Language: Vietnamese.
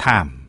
thảm.